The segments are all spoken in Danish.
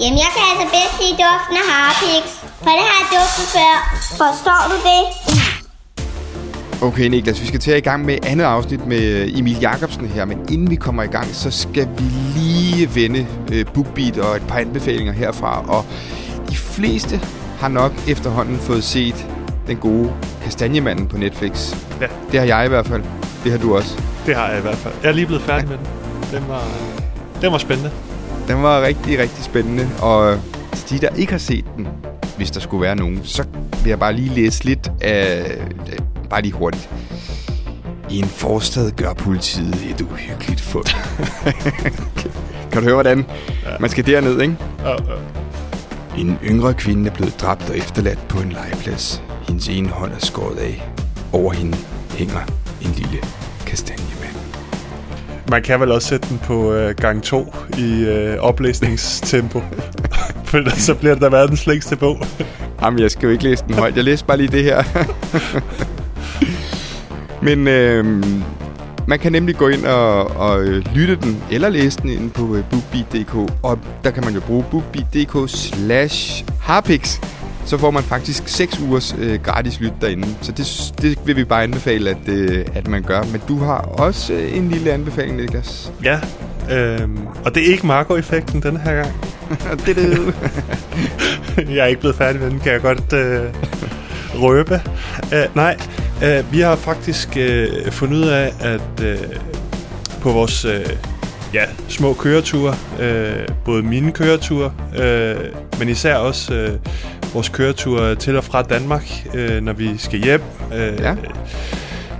Jamen, jeg kan altså bedst lide duften af harpix, for det har jeg duftet før. Forstår du det? Okay, Niklas, vi skal til at i gang med andet afsnit med Emil Jakobsen her, men inden vi kommer i gang, så skal vi lige vende øh, BookBeat og et par anbefalinger herfra. Og de fleste har nok efterhånden fået set den gode Kastanjemanden på Netflix. Ja. Det har jeg i hvert fald. Det har du også. Det har jeg i hvert fald. Jeg er lige blevet færdig med den. Den var, den var spændende. Den var rigtig, rigtig spændende, og til de, der ikke har set den, hvis der skulle være nogen, så vil jeg bare lige læse lidt af... Bare lige hurtigt. I en forstad gør politiet et uhyggeligt fund. kan du høre, hvordan ja. man skal derned, ikke? Ja, ja. En yngre kvinde er blevet dræbt og efterladt på en legeplads. Hendes ene hånd er skåret af. Over hende hænger en lille kastanjemand. Man kan vel også sætte den på øh, gang 2 i øh, oplæsningstempo. For ellers så bliver det da verdens længste bog. Jamen, jeg skal jo ikke læse den højt. Jeg læser bare lige det her. Men øh, man kan nemlig gå ind og, og øh, lytte den, eller læse den inde på øh, bookbeat.dk. Og der kan man jo bruge bookbeat.dk slash harpix. Så får man faktisk 6 ugers øh, gratis lyt derinde. Så det, det vil vi bare anbefale, at, øh, at man gør. Men du har også øh, en lille anbefaling, Niklas. Ja, øhm, og det er ikke Marco-effekten denne her gang. det er det. jeg er ikke blevet færdig med den, kan jeg godt øh, røbe. Uh, nej, uh, vi har faktisk uh, fundet ud af, at uh, på vores ja, små køreture, uh, både mine køreture, uh, men især også uh, vores køreture til og fra Danmark, uh, når vi skal hjem, uh, Ja.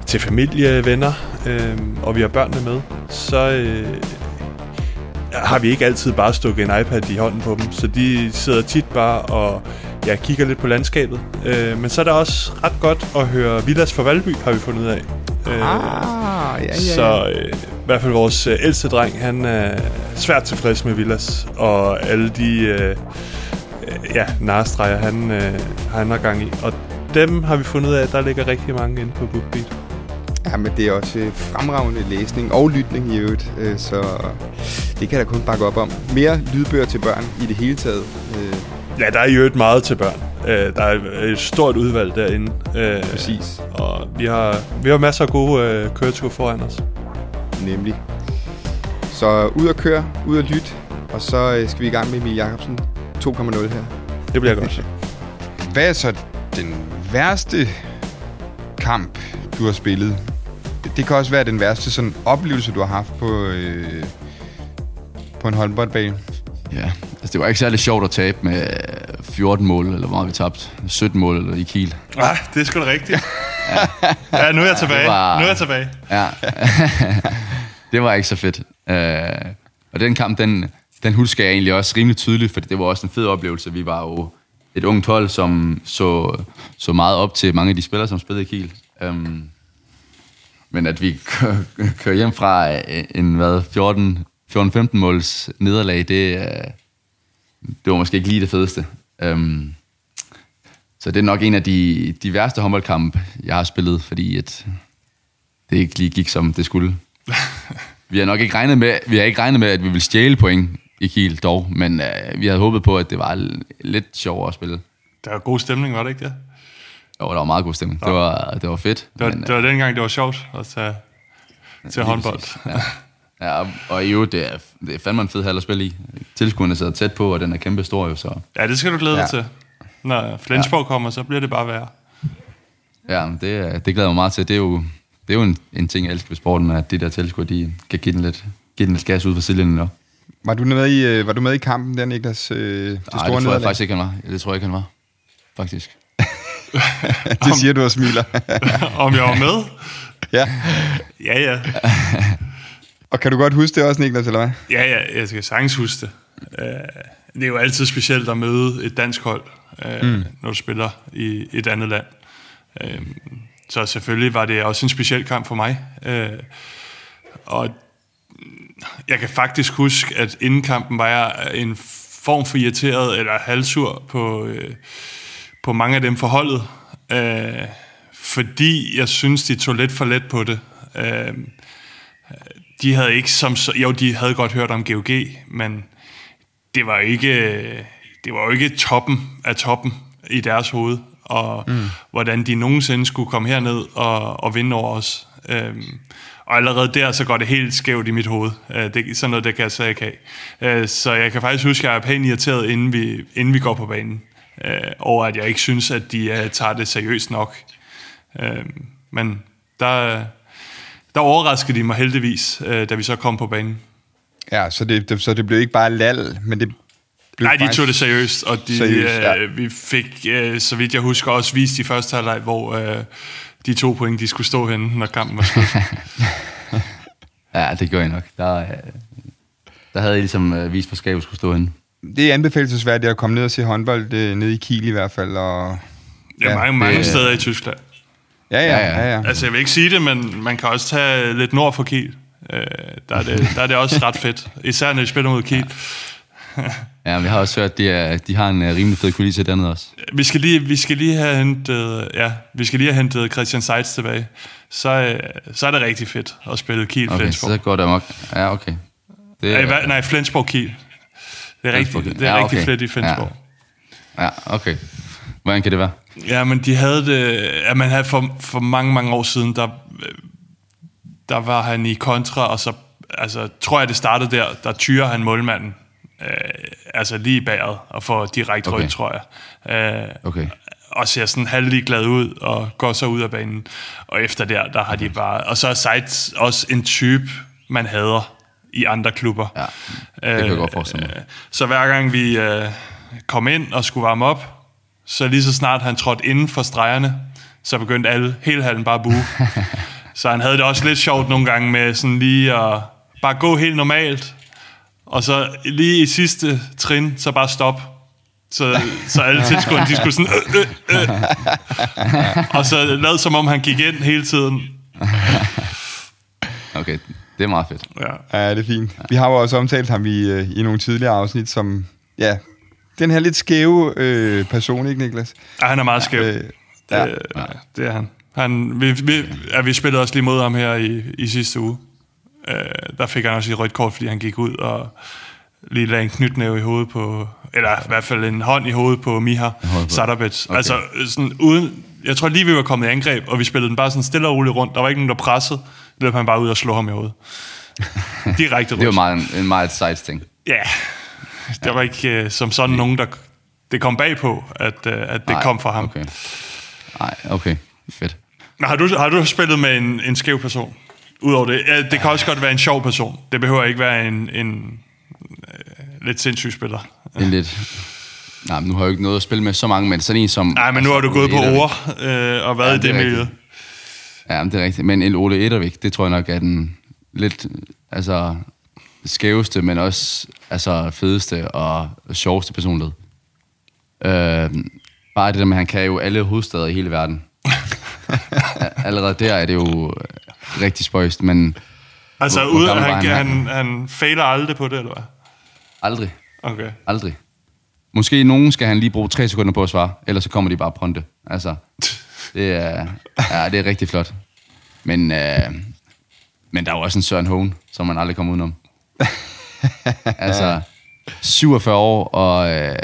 til familie, venner, uh, og vi har børnene med, så uh, har vi ikke altid bare stukket en iPad i hånden på dem, så de sidder tit bare og ja, kigger lidt på landskabet. Øh, men så er det også ret godt at høre Villas for Valby, har vi fundet ud af. Ah, ja, ja, ja. Så øh, i hvert fald vores øh, ældste dreng, han er svært tilfreds med Villas, og alle de øh, øh, ja, narestreger, han, øh, han har gang i. Og dem har vi fundet ud af, at der ligger rigtig mange inde på BookBeat. Ja, men det er også øh, fremragende læsning og lytning i øvrigt, øh, så det kan jeg da kun bakke op om. Mere lydbøger til børn i det hele taget. Øh, Ja, der er i øvrigt meget til børn. Øh, der er et stort udvalg derinde. Øh, Præcis. Og vi har, vi har masser af gode øh, køreture foran os. nemlig. Så ud at køre, ud at lytte, og så øh, skal vi i gang med Emil Jacobsen 2.0 her. Det bliver godt. Hvad er så den værste kamp, du har spillet? Det kan også være den værste sådan, oplevelse, du har haft på, øh, på en håndboldbane. Ja, altså det var ikke særlig sjovt at tabe med 14 mål, eller hvor vi tabte. 17 mål eller i Kiel. Nej, det er sgu da rigtigt. ja, nu er jeg tilbage. var- Nu er jeg tilbage. Ja, det var ikke så fedt. Uh, og den kamp, den, den husker jeg egentlig også rimelig tydeligt, for det var også en fed oplevelse. Vi var jo et ungt hold, som så, så meget op til mange af de spillere, som spillede i Kiel. Um, men at vi kø- kører hjem fra en hvad, 14 14-15 måls nederlag, det, øh, det var måske ikke lige det fedeste. Um, så det er nok en af de, de værste håndboldkampe, jeg har spillet, fordi at det ikke lige gik, som det skulle. Vi har nok ikke regnet med, vi har ikke regnet med, at vi ville stjæle point i Kiel dog, men øh, vi havde håbet på, at det var lidt sjovere at spille. Der var god stemning, var det ikke det? Jo, der var meget god stemning. Det var, det var fedt. Det var, men, øh, det var dengang, det var sjovt at tage til håndbold. præcis, Ja. ja, og- øvrigt, det er, det er fandme en fed hal at spille i. Tilskuerne sidder tæt på, og den er kæmpe stor jo, så Ja, det skal du glæde dig Ja. til. Når Flensborg kommer, så bliver det bare værre. ja, det, det glæder jeg mig meget til. Det er jo, det er jo en, en ting, jeg elsker ved sporten, at de der tilskuere, de kan give den lidt, give den lidt gas ud fra sidelinjen. nu. Var du med i, øh, var du med i kampen der, Niklas? Øh, det Nej, store det tror jeg nederlag? faktisk ikke, han var. Ja, Det tror jeg ikke, han var. Faktisk. Det siger du og smiler. Om jeg var med? ja. Ja, ja. Og kan du godt huske det også, Niklas, eller hvad? Ja, ja, jeg skal sagtens huske det. Øh, Det er jo altid specielt at møde et dansk hold, øh, mm. når du spiller i et andet land. Øh, Så selvfølgelig var det også en speciel kamp for mig. Og jeg kan faktisk huske, at inden kampen var jeg en form for irriteret eller halvsur på, på mange af dem forholdet. Øh, fordi jeg synes, de tog lidt for let på det. De havde ikke som så, jo, de havde godt hørt om GOG, men det var ikke, det var jo ikke toppen af toppen i deres hoved, og mm. hvordan de nogensinde skulle komme herned og, og vinde over os. Øhm, og allerede der, så går det helt skævt i mit hoved. Øh, det, sådan noget, det kan jeg slet ikke have. Øh, så jeg kan faktisk huske, at jeg er pænt irriteret, inden vi, inden vi går på banen. Øh, over at jeg ikke synes, at de uh, tager det seriøst nok. Øh, men der, der overraskede de mig heldigvis, øh, da vi så kom på banen. Ja, så det, det, så det blev ikke bare lal, men det blev Nej, de tog det seriøst, og de, Seriøst, seriøst, ja. øh, vi fik, øh, så vidt jeg husker, også vist i første halvleg, hvor øh, de to point, de skulle stå henne, når kampen var slut. Ja, det gør jeg nok. Der, øh, der havde jeg ligesom øh, vist, hvor skabet skulle stå henne. Det er anbefalesværdigt at komme ned og se håndbold øh, nede i Kiel i hvert fald. Og, Ja, Ja, mange, mange det- steder i Tyskland. Ja, ja, Ja, ja. ja. ja, ja. Altså, jeg vil ikke sige det, men man kan også tage lidt nord for Kiel. Øh, der, er det, der er det også ret fedt. Især når de spiller mod Kiel. Ja, men jeg har også hørt, at de, er, de har en øh, rimelig fed kulisse dernede også. Vi skal lige, vi skal lige have hentet, ja, vi skal lige have hentet Christian Seitz tilbage. Så, øh, så er det rigtig fedt at spille Kiel Okay, Flensborg. så går det amok. Ja, okay. Det, Nej, hvad- nej, Flensborg Kiel. Det er Flensborg rigtig, det er Ja, rigtig okay. fedt i Flensborg. Ja, okay. Hvordan kan det være? Ja, men de havde det... Ja, man havde for, for mange, mange år siden, der, øh, der var han i kontra, og så altså, tror jeg, det startede der, der tyrer han målmanden. Øh, altså lige i bæret, og får direkte Okay. rødt, tror jeg. Øh, Okay. og ser sådan halvlig glad ud, og går så ud af banen. Og efter der, der har de bare... Og så er Seitz også en type, man hader i andre klubber. Ja, det kan jeg godt forestille mig. Øh, Så hver gang vi øh, kom ind og skulle varme op, så lige så snart han trådte inden for stregerne, så begyndte alle, hele hallen bare at buge. så han havde det også lidt sjovt nogle gange med sådan lige at bare gå helt normalt, og så lige i sidste trin, så bare stop. Så, så alle tilskuerne, de skulle sådan... Øh, øh, øh. Og så lavede som om han gik ind hele tiden. Okay, det er meget fedt. Ja. Ja, det er fint. Vi har jo også omtalt ham i, øh, i nogle tidligere afsnit som, ja, den her lidt skæve øh, person, ikke Niklas? Ja, han er meget skæv. Øh, Det, ja. ja. det er han. han vi, vi, ja, vi spillede også lige mod ham her i, i sidste uge. Uh, der fik han også et rødt kort, fordi han gik ud og lige lagde en knytnæve i hovedet på, eller i hvert fald en hånd i hovedet på Miha Sadabets. Okay. Altså sådan uden, jeg tror lige vi var kommet i angreb, og vi spillede den bare sådan stille og roligt rundt. Der var ikke nogen, der pressede. Det løb han bare ud og slog ham i hovedet. Direkte rødt. Det var meget, en, en meget sejt ting. Ja, der var ikke uh, som sådan nogen, der det kom bag på, at, uh, at det Nej, kom fra ham. Okay. Nej, okay. Fedt. Men har du, har du spillet med en, en skæv person? Udover det. Ja, det kan også godt være en sjov person. Det behøver ikke være en, en øh, lidt sindssyg spiller. En lidt... Nej, men nu har jeg jo ikke noget at spille med så mange, men sådan en som... Nej, men nu har du gået på ord øh, og været Ja, i det det er miljø. Ja, men det er rigtigt. Men en Ole Ettervik, det tror jeg nok er den lidt altså, skæveste, men også altså, fedeste og sjoveste personlighed. Øh, bare det der med, at han kan jo alle hovedsteder i hele verden. Allerede der er det jo rigtig spøjst, men Altså, Hvor- hvor ude, gammel var han, han? han, han fejler aldrig på det, eller hvad? aldrig, Okay. aldrig. Måske nogen skal han lige bruge tre sekunder på at svare, ellers så kommer de bare pronte. Altså, det er, ja, det er rigtig flot. Men, øh, men der er jo også en Søren Hågen, som man aldrig kommer udenom. altså, 47 år og øh,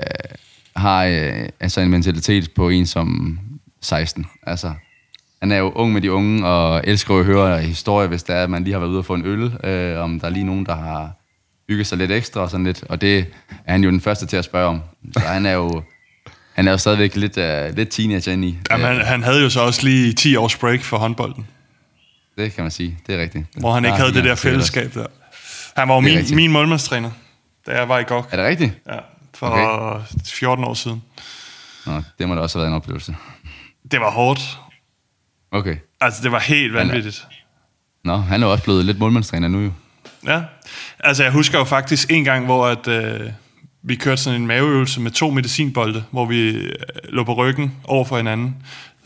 har øh, altså en mentalitet på en som 16. Altså, han er jo ung med de unge, og elsker jo at høre historier, hvis der er, at man lige har været ude og få en øl, øh, om der er lige nogen, der har bygget sig lidt ekstra og sådan lidt. Og det er han jo den første til at spørge om. Så han er jo, han er jo stadigvæk lidt, uh, lidt teenager inde i. Jamen, han, han havde jo så også lige 10 års break for håndbolden, Det kan man sige, det er rigtigt. hvor han ikke Der havde det der fællesskab der. Han var jo er min, rigtigt. min målmandstræner, da jeg var i GOG. Er det rigtigt? Ja, for okay. 14 år siden. Nå, det må da også have været en oplevelse. Det var hårdt. Okay. Altså, det var helt er- vanvittigt. Nå, han er også blevet lidt målmandstræner nu jo. Ja. Altså, jeg husker jo faktisk en gang, hvor at, øh, vi kørte sådan en maveøvelse med to medicinbolde, hvor vi øh, lå på ryggen over for hinanden.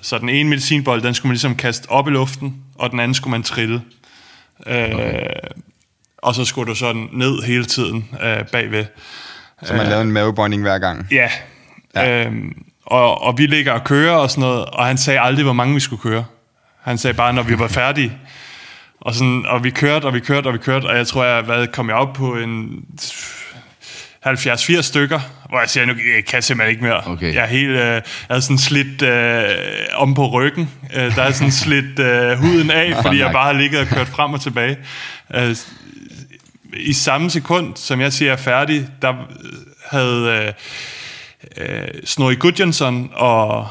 Så den ene medicinbold, den skulle man ligesom kaste op i luften, og den anden skulle man trille. Øh, og så skulle du sådan ned hele tiden øh, bagved. Så man lavede en mavebånding hver gang. Ja. ja. Øhm, og, og vi ligger og kører og sådan noget, og han sagde aldrig, hvor mange vi skulle køre. Han sagde bare, når vi var færdige. Og, sådan, og vi kørte, og vi kørte, og vi kørte, og jeg tror, jeg hvad, kom jeg op på en 70-80 stykker, hvor jeg siger, nu jeg kan simpelthen ikke mere. Okay. Jeg er helt, øh, jeg er sådan slidt øh, om på ryggen. Øh, der er sådan slidt øh, huden af, fordi jeg bare har ligget og kørt frem og tilbage. Øh, I samme sekund, som jeg siger er færdig, der havde øh, øh, Snorri Gudjonsson og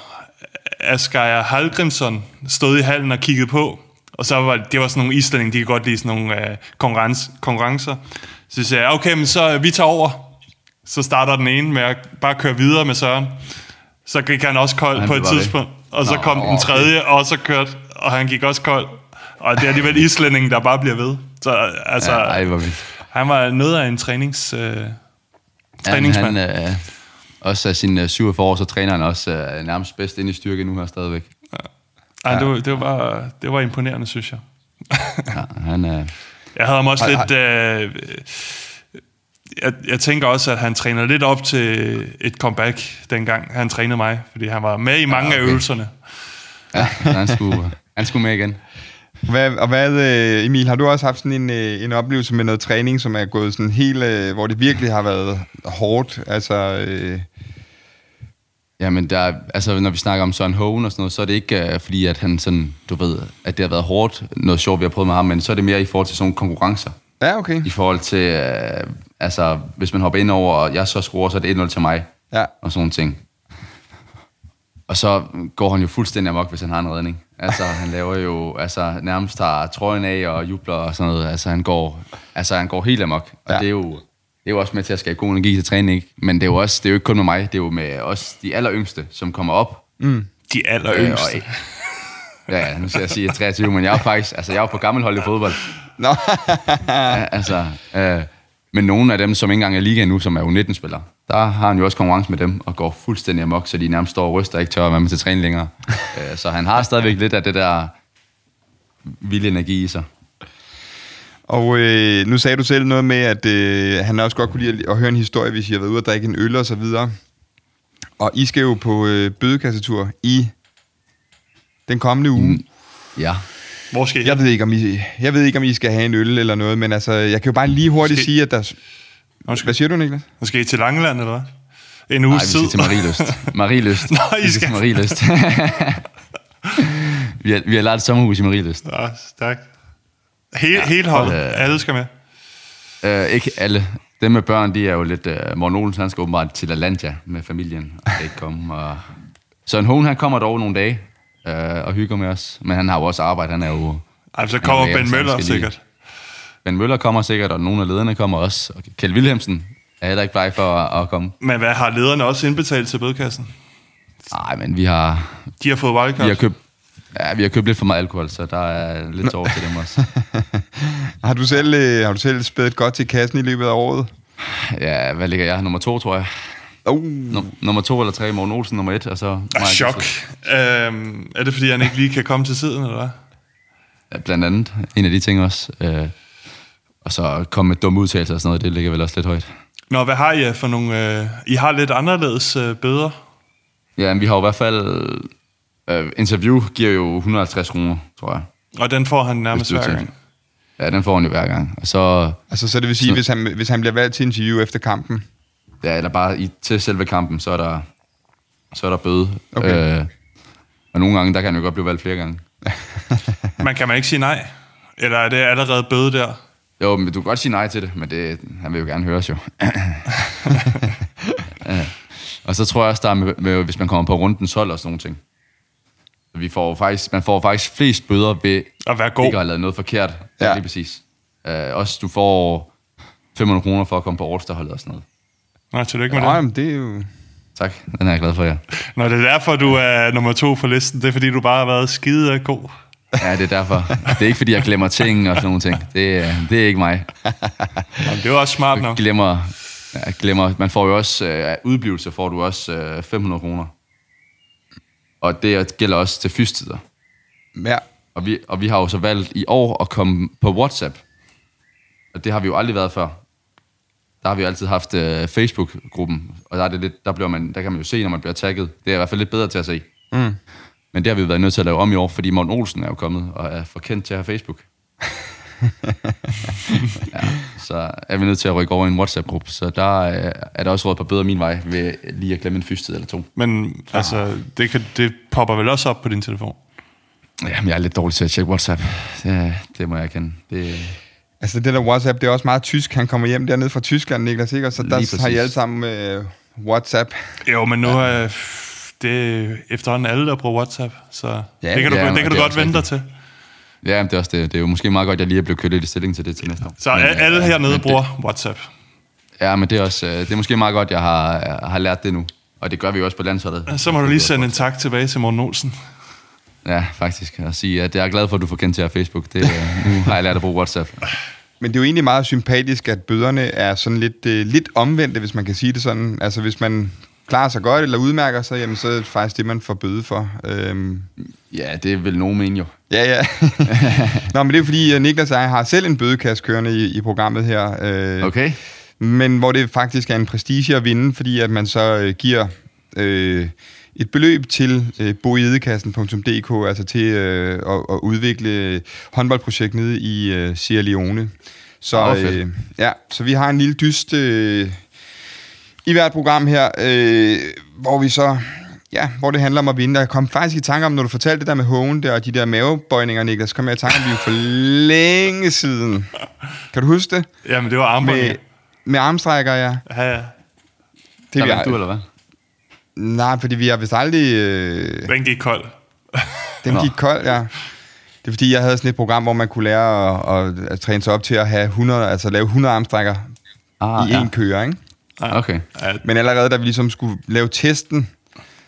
Asgeir Hallgrimsson stod i hallen og kiggede på. Og så var det var sådan nogle islændinge, de kan godt lide sådan nogle øh, konkurrence, konkurrencer. Så jeg sagde, okay, men så øh, vi tager over. Så starter den ene med at bare køre videre med Søren. Så gik han også kold Han på et tidspunkt. Og så Nå, kom den okay. tredje, og så kørte, og han gik også kold. Og det er alligevel islændingen, der bare bliver ved. Så altså, Ja, ej, hvor vildt. Han var noget af en trænings, øh, træningsmand. han, øh, også af sine øh, 47 år, så træner han også øh, nærmest bedst ind i styrke nu her stadigvæk. Ej, det, var, det, var, det var imponerende, synes jeg. Ja, han, øh, Jeg havde ham også Ej, lidt... Øh, jeg, jeg tænker også, at han træner lidt op til et comeback, dengang han trænede mig. Fordi han var med i mange Ja, af okay. øvelserne. ja, han, skulle, han skulle med igen. Hvad, og hvad, øh, Emil, har du også haft sådan en, øh, en oplevelse med noget træning, som er gået sådan helt, øh, hvor det virkelig har været hårdt? Altså, øh, Jamen, der, er- altså, når vi snakker om Søren Hohen og sådan noget, så er det ikke uh, fordi, at han sådan, du ved, at det har været hårdt, noget sjovt, vi har prøvet med ham, men så er det mere i forhold til sådan nogle konkurrencer. ja, okay. I forhold til, uh, altså, hvis man hopper ind over, og jeg så scorer, så er det 1-0 til mig, Ja. og sådan nogle ting. Og så går han jo fuldstændig amok, hvis han har en redning. Altså, han laver jo, altså, nærmest tager trøjen af og jubler og sådan noget. Altså, han går, altså, han går helt amok. Og Ja. det er jo, det er jo også med til at skabe god energi til træning, ikke? Men det er jo også, det er jo ikke kun med mig, det er jo med os, de aller yngste, som kommer op. De aller yngste. Øh, og- ja, ja, nu skal jeg sige, at jeg er 23, men jeg er jo faktisk, altså, jeg er jo på gammel hold i fodbold. Nå, Ja, altså, øh, men nogle af dem, som ikke engang er i ligaen nu, som er U19-spillere, der har han jo også konkurrence med dem, og går fuldstændig amok, så de nærmest står og ryster og ikke tør at være med til træning længere. øh, så han har stadigvæk lidt af det der vilde energi i sig. og øh, nu sagde du selv noget med, at øh, han også godt kunne lide at, at høre en historie, hvis I har været ude og drikke en øl og så videre. Og I skal jo på øh, bødekassetur i den kommende uge. Mm. Ja. Hvor skal I Jeg ved, ikke, om I, jeg ved ikke, om I skal have en øl eller noget, men altså, jeg kan jo bare lige hurtigt Skal- sige, at der... Undskyld. Hvad siger du, Niklas? Nu skal I til Langeland, eller hvad? En Nej, uges vi tid. skal til Marieløst. Marieløst. Nå, I vi skal- til Marieløst. vi, har, vi har lært et sommerhus i Marieløst. Ja, stærkt. Hele, ja, hele holdet. øh, Alle skal med. Uh, ikke alle. Dem med børn, de er jo lidt... Uh, Morten Olsen, han skal åbenbart til Atlanta med familien, og kan ikke komme. Og... Søren Hohen, han kommer dog nogle dage uh, og hygger med os. Men han har jo også arbejde, han er jo... Ej, så kommer er Ben Møller skal sikkert. Ben Møller kommer sikkert, og nogle af lederne kommer også. Og Kjeld Wilhelmsen er heller ikke bleg for at, at komme. Men hvad har lederne også indbetalt til bødekassen? Nej, men vi har, De har fået vi wildcard. har købt... Ja, vi har købt lidt for meget alkohol, så der er lidt over til dem også. Har du selv, øh, har du selv spædet godt til kassen i løbet af året? Ja, hvad ligger jeg? Nummer to, tror jeg. Num- nummer to eller tre, Morten Olsen nummer et, og så... Ah, chok. Øhm, er det, fordi han ikke lige kan komme til tiden, eller hvad? Ja, blandt andet. En af de ting også. Øh, og så komme med dumme udtalelser og sådan noget, det ligger vel også lidt højt. Nå, hvad har I for nogle... Øh, I har lidt anderledes øh, bøder. Ja, men vi har jo i hvert fald... Øh, interview giver jo 150 kroner, tror jeg. Og den får han nærmest hver er gang. Ja, den får han jo hver gang. Og så... altså, så det vil sige, Så- hvis han, hvis han bliver valgt til interview efter kampen. Ja, eller bare i, til selve kampen, så er der, så er der bøde. Okay. Øh, og nogle gange, der kan han jo godt blive valgt flere gange. Man kan man ikke sige nej? Eller er det allerede bøde der? Jo, men du kan godt sige nej til det, men det, han vil jo gerne høres jo. Ja. og så tror jeg også, der er med, med, hvis man kommer på rundens hold og sådan nogle ting. Vi får faktisk, man får faktisk flest bøder ved At være ikke at god. have lavet noget forkert. Ja, Ja. lige præcis. Uh, også du får 500 kroner for at komme på All-Star-holdet og sådan noget. Nå, tillykke med Nej, det. men det er jo... Tak, den er jeg glad for, ja. Nå, det er derfor, du er nummer to på listen. Det er, fordi du bare har været skide god. Ja, det er derfor. Det er ikke, fordi jeg glemmer ting og sådan nogle ting. Det, er- det er ikke mig. Jamen, det er jo også smart nok. glemmer, ja, glemmer, man får jo også, øh, udblivelse får du også øh, 500 kroner. Og det gælder også til fystider. Ja, Og vi, og vi har jo så valgt i år at komme på WhatsApp. Og det har vi jo aldrig været før. Der har vi jo altid haft øh, Facebook-gruppen, og der, er det lidt, der, bliver man, der kan man jo se, når man bliver tagget. Det er i hvert fald lidt bedre til at se. Mm. Men det har vi været nødt til at lave om i år, fordi Morten Olsen er jo kommet og er for kendt til at have Facebook. ja, så er vi nødt til at rykke over i en WhatsApp-gruppe, så der øh, er der også råd på bedre min vej ved lige at glemme en fystid eller to. Men altså, det, kan, det popper vel også op på din telefon? Jamen, jeg er lidt dårlig til at tjekke WhatsApp. Det, det må jeg kende. Det, Altså det der WhatsApp, det er også meget tysk. Han kommer hjem dernede fra Tyskland, Niklas, ikke? Og så der har I alle sammen øh, WhatsApp. Jo, men nu er det er efterhånden alle, der bruger WhatsApp, så Ja, det kan du, ja, det kan du det godt vente dig til. ja, men det er, også det. det er jo måske meget godt, at jeg lige er blevet kørt lidt i stilling til det til næste år. Så Men, øh, alle hernede men bruger WhatsApp. Det, ja, men det er, også, øh, det er måske meget godt, at jeg har, har lært det nu. Og det gør vi jo også på landsholdet. Så må du lige sende en tak tilbage til Morten Olsen. Ja, faktisk. Og sige, at jeg er glad for, at du får kendt til af Facebook. Det, øh, nu har jeg lært at bruge WhatsApp. Men det er jo egentlig meget sympatisk, at bøderne er sådan lidt, øh, lidt omvendte, hvis man kan sige det sådan. Altså hvis man klarer sig godt eller udmærker sig, jamen, så er det faktisk det, man får bøde for. Øhm, Ja, det er vel nogen men jo. ja, ja. Nå, men det er fordi, at Niklas og jeg har selv en bødekasse kørende i, i programmet her. Øh, Okay. Men hvor det faktisk er en prestige at vinde, fordi at man så øh, giver øh, et beløb til øh, boidekassen.dk, altså til øh, at, at udvikle håndboldprojekt nede i øh, Sierra Leone. Så, fedt. øh, ja, så vi har en lille dyst øh, i hvert program her, øh, hvor vi så... Ja, hvor det handler om at vinde. Jeg kom faktisk i tanke om, når du fortalte det der med hoven der, og de der mavebøjninger, Niklas, kom jeg i tanke om, vi jo for længe siden. Kan du huske det? Jamen, det var armbånd. Med, med armstrækker, ja. Ja, ja. Det Der vi vandt du, eller hvad? Nej, fordi vi har vist aldrig... Øh, Den gik kold. den Nå. gik kold, ja. Det er fordi, jeg havde sådan et program, hvor man kunne lære at, at, at træne sig op til at have 100, altså lave 100 armstrækker Ah, i én køre, ikke? Okay. Ja, Men allerede da vi ligesom skulle lave testen,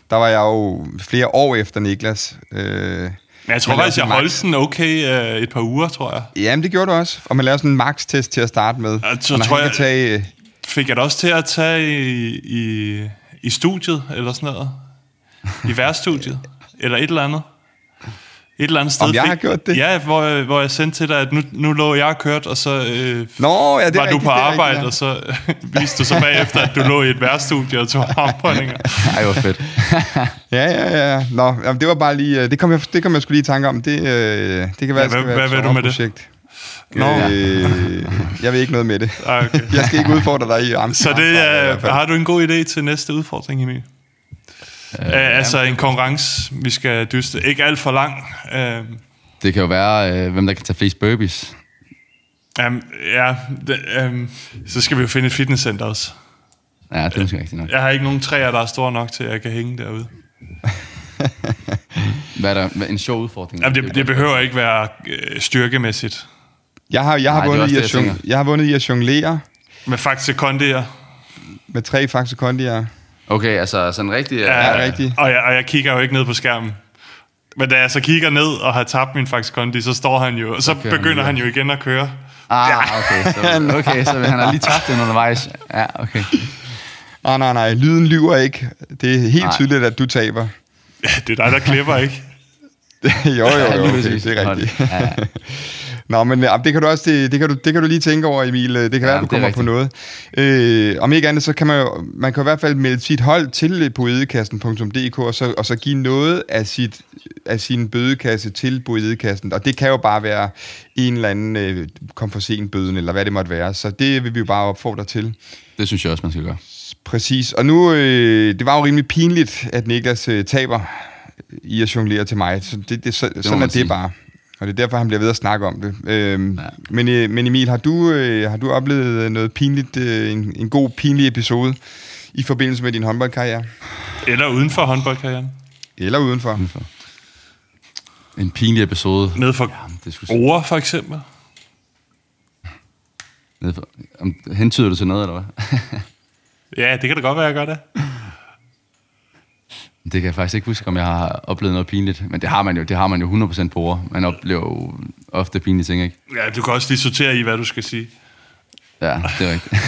der var jeg jo flere år efter Niklas. Øh, Men jeg tror laver faktisk, jeg holdt den okay øh, et par uger, tror jeg. jamen, det gjorde du også. Og man lavede sådan en max-test til at starte med. Ja, så tror jeg- tage... øh, Fik jeg det også til at tage i, i, i studiet, eller sådan noget? I værstudiet? eller et eller andet? Et eller andet sted. Om jeg fik- har gjort det? Ja, hvor, jeg- hvor jeg sendte til dig, at nu, nu lå jeg og kørt, og så øh, Nå, ja, det var du på det arbejde, rigtigt, og så viste du så bagefter, at du lå i et værstudie og tog armbåndinger. Ej, hvor fedt. Ja, ja, ja. Nå, jamen, det var bare lige... øh, Det kom jeg, det kom jeg skulle lige i tanke om. Det, øh, det kan være, Ja, det hvad- være et hvad vil du med det? sommerprojekt. Nå. Øh, jeg ved ikke noget med det. Ah, okay. Jeg skal ikke udfordre dig i arm. Så det er, har du en god idé til næste udfordring, Emil? Uh, altså en konkurrence, vi skal dyste. Ikke alt for lang. Uh, Det kan jo være, øh, hvem der kan tage flest burpees. um, ja, det, um, så skal vi jo finde et fitnesscenter også. Ja, det er måske rigtigt nok. Jeg har ikke nogen træer, der er store nok til, at jeg kan hænge derude. Hvad er der? En sjov udfordring? Jamen, det, det behøver ikke være øh, styrkemæssigt. Jeg har, jeg har, Nej, det vundet, i at jeg jeg har vundet i at jonglere Med faktisk kondier. med tre Faxe Kondier. Okay, altså sådan rigtig... Ja, Ja, rigtigt. Og jeg, og jeg kigger jo ikke ned på skærmen. Men da jeg så kigger ned og har tabt min faktisk kondi, så står han jo, og så han begynder han jo igen at køre. Ah, okay. Så, okay, så han har lige tabt den undervejs. Ja, okay. Ah, nej, nej, lyden lyver ikke. Det er helt Nej. tydeligt, at du taber. Ja, det er dig, der klipper, ikke? jo, jo, Ja, jo, lige det, er rigtigt. Ja, ja. Nå, men øh, det kan du også det, det kan du, det kan du lige tænke over, Emil. Det kan Ja, være, du det er kommer på noget. Øh, om ikke andet, så kan man jo, man kan i hvert fald melde sit hold til poedekassen.dk, og så, og så give noget af, sit, af sin bødekasse til poedekassen. Og det kan jo bare være en eller anden øh, kom for sent bøden, eller hvad det måtte være. Så det vil vi jo bare opfordre til. Det synes jeg også, man skal gøre. Præcis. Og nu, øh, det var jo rimelig pinligt, at Niklas øh, taber i at jonglere til mig. Så det, det, så, sådan man er det sige. bare. Og det er derfor, han bliver ved at snakke om det. Øhm, ja. Ja. men, øh, men Emil, har du, øh, har du oplevet noget pinligt, øh, en, en god pinlig episode i forbindelse med din håndboldkarriere? Eller uden for håndboldkarrieren. Eller udenfor? En pinlig episode. Nede for Jamen, det Ore, for eksempel. ned for, om, hentyder du til noget, eller hvad? Ja, det kan da godt være, jeg gør det. Det kan jeg faktisk ikke huske, om jeg har oplevet noget pinligt. Men det har man jo, det har man jo 100% på ord. Man oplever jo ofte pinlige ting, ikke? Ja, du kan også lige sortere i, hvad du skal sige. Ja, det er rigtigt.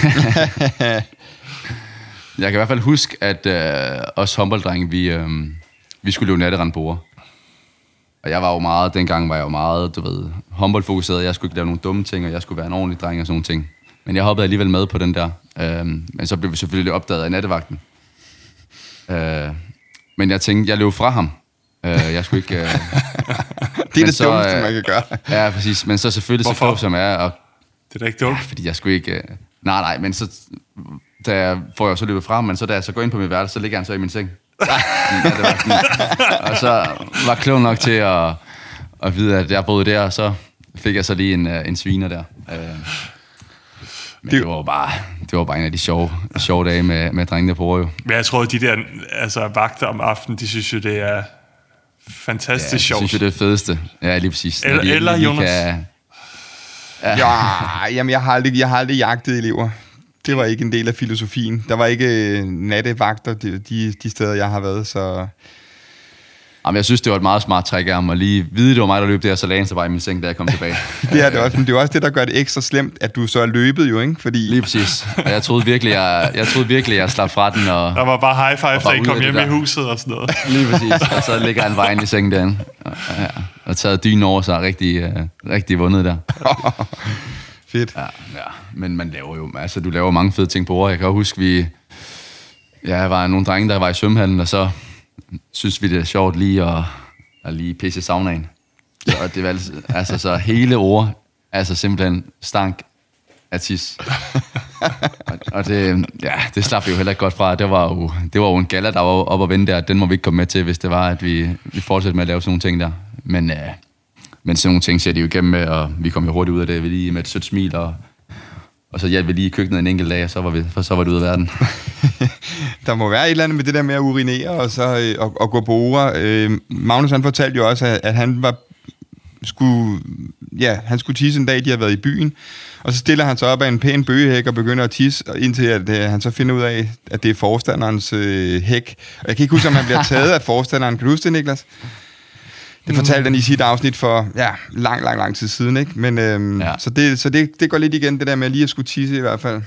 jeg kan i hvert fald huske, at øh, os håndbolddrenge, vi, øh, vi skulle løbe natterand på ord. Og jeg var jo meget, dengang var jeg jo meget, du ved, håndboldfokuseret. Jeg skulle ikke lave nogle dumme ting, og jeg skulle være en ordentlig dreng og sådan nogle ting. Men jeg hoppede alligevel med på den der. Øh, men så blev vi selvfølgelig opdaget af nattevagten. Øh, men jeg tænkte, jeg løb fra ham. Øh, jeg skulle ikke... Øh, Det er det så, dummeste, øh, man kan gøre. ja, præcis. Men så selvfølgelig Hvorfor? så klog som jeg er, og Det er da ikke dumt. fordi jeg skulle ikke... Øh, nej, nej, men så... Da jeg får jeg så løbet frem, men så da jeg så går ind på mit værelse, så ligger han så i min seng. ja, det var sådan, og så var klog nok til at, at vide, at jeg boede der, og så fik jeg så lige en, øh, en sviner der. Øh, men Det- det, var jo bare, det var bare en af de sjove, sjove dage med, med drengene på jo. Men jeg tror, at de der altså, vagter om aftenen, de synes jo, det er fantastisk Ja, sjovt. synes jeg, det er det fedeste. Ja, lige præcis. Eller- de eller lige Jonas. Kan, Ja, jamen, jeg har, aldrig, jeg har aldrig jagtet elever. Det var ikke en del af filosofien. Der var ikke øh, nattevagter de, de, de steder, jeg har været, så... Jamen, jeg synes, det var et meget smart træk af ham at lige vide, det var mig, der løb der, så lagde han sig bare i min seng, da jeg kom tilbage. Det er det også, men det er også det, der gør det ekstra slemt, at du så er løbet jo, ikke? Fordi Lige præcis. Og jeg troede virkelig, jeg, jeg, troede virkelig, jeg slap fra den, og Der var bare high five, da bare I kom af hjem i huset og sådan noget. lige præcis. Og så ligger han vejen i sengen derinde. Og, ja, og taget dynen over sig rigtig, uh, rigtig vundet der. fedt. Ja, ja, men man laver jo, altså du laver mange fede ting på ord. Jeg kan også huske, vi, ja, var nogle drenge, der var i svømmehallen, og så synes vi, det er sjovt lige at, at lige pisse saunaen. Så, det var altså, altså så hele ord, altså simpelthen stank af tis. og, og det, ja, det slap vi jo heller ikke godt fra. Det var jo, det var jo en gala, der var op og vende der. Den må vi ikke komme med til, hvis det var, at vi, vi fortsatte med at lave sådan nogle ting der. Men, øh, men sådan nogle ting ser de jo igennem med, og vi kom jo hurtigt ud af det vi lige med et sødt smil, og, og så hjalp vi lige i køkkenet en enkelt dag, og så var, vi, for så var det ud af verden. Der må være et eller andet med det der med at urinere og, så, øh, og, og gå på ord. Øh, Magnus han fortalte jo også, at, at han var skulle, ja, han skulle tisse en dag, de har været i byen, og så stiller han sig op af en pæn bøgehæk og begynder at tisse, indtil at, øh, han så finder ud af, at det er forstanderens øh, hæk. Og jeg kan ikke huske, om han bliver taget af forstanderen. Kan du huske det, Niklas? Det fortalte han i sit afsnit for ja, lang, lang, lang tid siden, ikke? Men, øhm, ja. Så, det, så det, det går lidt igen, det der med lige at skulle tisse i hvert fald.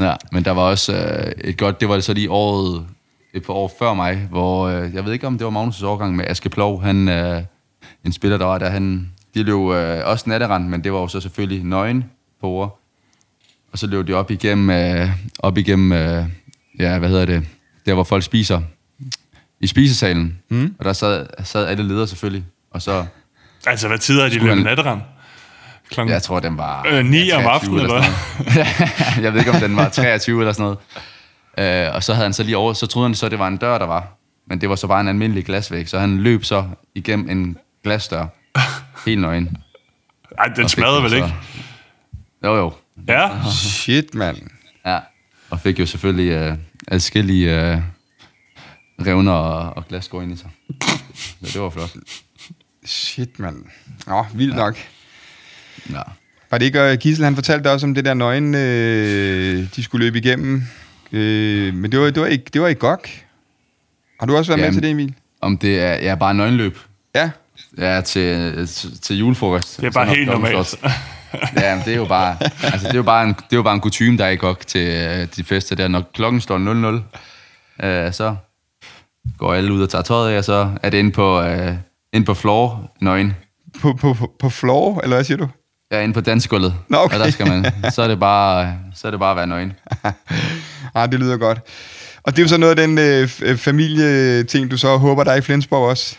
Ja, men der var også øh, et godt, det var så lige året, et par år før mig, hvor, øh, jeg ved ikke om det var Magnus' årgang med Aske Plov, han, øh, en spiller, der var der, han, de løb øh, også natterand, men det var jo så selvfølgelig nøgen på ord. Og så løb de op igennem, øh, op igennem, øh, ja, hvad hedder det, der hvor folk spiser, i spisesalen. Mm. Og der sad, sad alle ledere selvfølgelig, og så, Altså, hvad tid er de løbet natterand? Klokken... jeg tror, den var... Øh, ni om 23 aftenen, eller sådan noget. jeg ved ikke, om den var 23 eller sådan noget. Øh, og så havde han så lige over, så troede han så, det var en dør, der var. Men det var så bare en almindelig glasvæg, så han løb så igennem en glasdør. Helt nøgen. Ej, den jo vel så- ikke? Jo, jo. Ja. Shit, mand. Ja. Og fik jo selvfølgelig øh, adskillige øh, revner og, og glasskår ind i sig. Så det var flot. Shit, mand. Åh, vildt ja. nok. Ja. Var det ikke uh, Gissel, han fortalte også om det der nøgen, øh, de skulle løbe igennem. Øh, men det var, det, var ikke, det var i GOG. Har du også været med Jamen. til det, Emil? Om det er ja, bare nøgenløb. Ja. Ja, til, til, til julefrokost. Det er bare helt normalt. Ja, men det er jo bare, altså, det er jo bare en, det er jo bare en kutume, der er i godt til øh, de fester der. Når klokken står 00, øh, så går alle ud og tager tøjet af, og så er det inde på, øh, inde på floor, nøgen. På, på, på, floor, eller hvad siger du? Ja, inde på dansegulvet. Nå, okay. Og der skal man, så er det bare, så er det bare at være nøgen. ah, det lyder godt. Og det er jo så noget af den øh, øh, familieting, du så håber, der er i Flensborg også.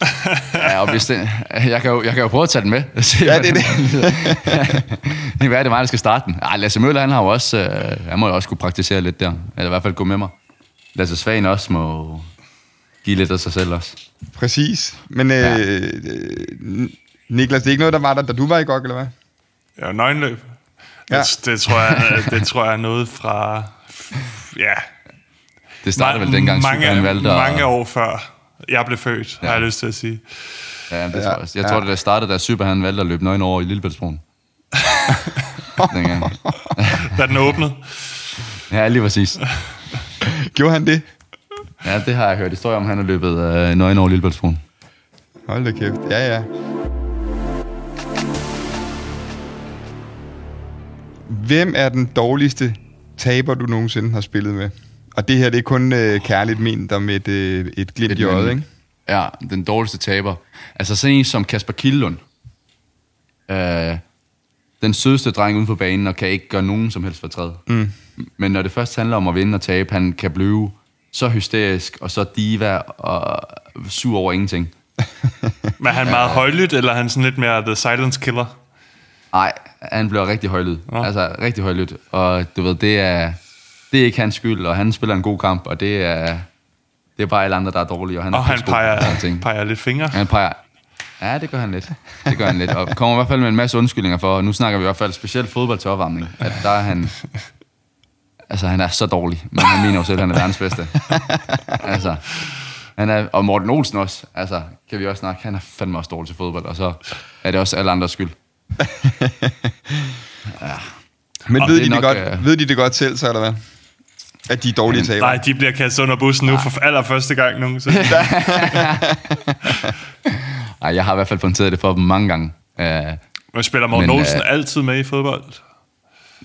Ja, og hvis det, jeg, kan jo, jeg kan jo prøve at tage den med. Se, Ja, det er det. Hvad er det mig, der skal starte den? Ej, Lasse Møller, han har jo også, øh, han må jo også kunne praktisere lidt der. Eller i hvert fald gå med mig. Lasse Svagen også må give lidt af sig selv også. Præcis. Men øh, Ja. øh, Niklas, det er ikke noget, der var der, da du var i GOG, eller hvad? Ja, nøgenløb. Ja. Det, det, tror jeg, det tror jeg er noget fra... Ja, Det startede vel dengang, mange, Superman valgte at- mange år før jeg blev født, ja. har jeg lyst til at sige. Ja, det Ja, tror jeg. Jeg ja. tror, det der startede, da Super han valgte at løbe nøgen over i Lillebæltsbroen. Dengang. Da den åbnede. Ja, lige præcis. Gjorde han det? Ja, det har jeg hørt historie om, han har løbet øh, nøgen over Lillebæltsbroen. Hold da kæft. Ja, ja. Hvem er den dårligste taber, du nogensinde har spillet med? Og det her, det er kun øh, kærligt ment om et, øh, et glimt Et i øjet, ikke? Ja, den dårligste taber. Altså sådan en som Kasper Kildlund. Øh, den sødeste dreng uden for banen, og kan ikke gøre nogen som helst fortræd. Mm. Men når det først handler om at vinde og tabe, han kan blive så hysterisk, og så diva, og sur over ingenting. Men er han meget højlydt, eller er han sådan lidt mere the silence killer? Nej, han bliver rigtig højlyd. Nå. Altså, rigtig højlyd. Og du ved, det er, det er ikke hans skyld, og han spiller en god kamp, og det er, det er bare alle andre, der er dårlige, og han Og han pissegod og peger, ting. peger lidt fingre. Han peger... Ja, det gør han lidt. Det gør han lidt. Og kommer i hvert fald med en masse undskyldninger for, og nu snakker vi i hvert fald specielt fodbold til opvarmning, at der er han... Altså, han er så dårlig, men han mener jo selv, at han er verdens bedste. Altså, han er, og Morten Olsen også, altså, kan vi også snakke, han er fandme også dårlig til fodbold, og så er det også alle andres skyld. Men Og ved det de, det nok, godt, øh, ved de det godt selv, så eller hvad? At de er dårlige tabere? Nej, de bliver kastet under bussen nu for allerførste gang nogensinde. Ej, jeg har i hvert fald pointeret det for dem mange gange. Uh, Men spiller Morten Men, Olsen øh, altid med i fodbold?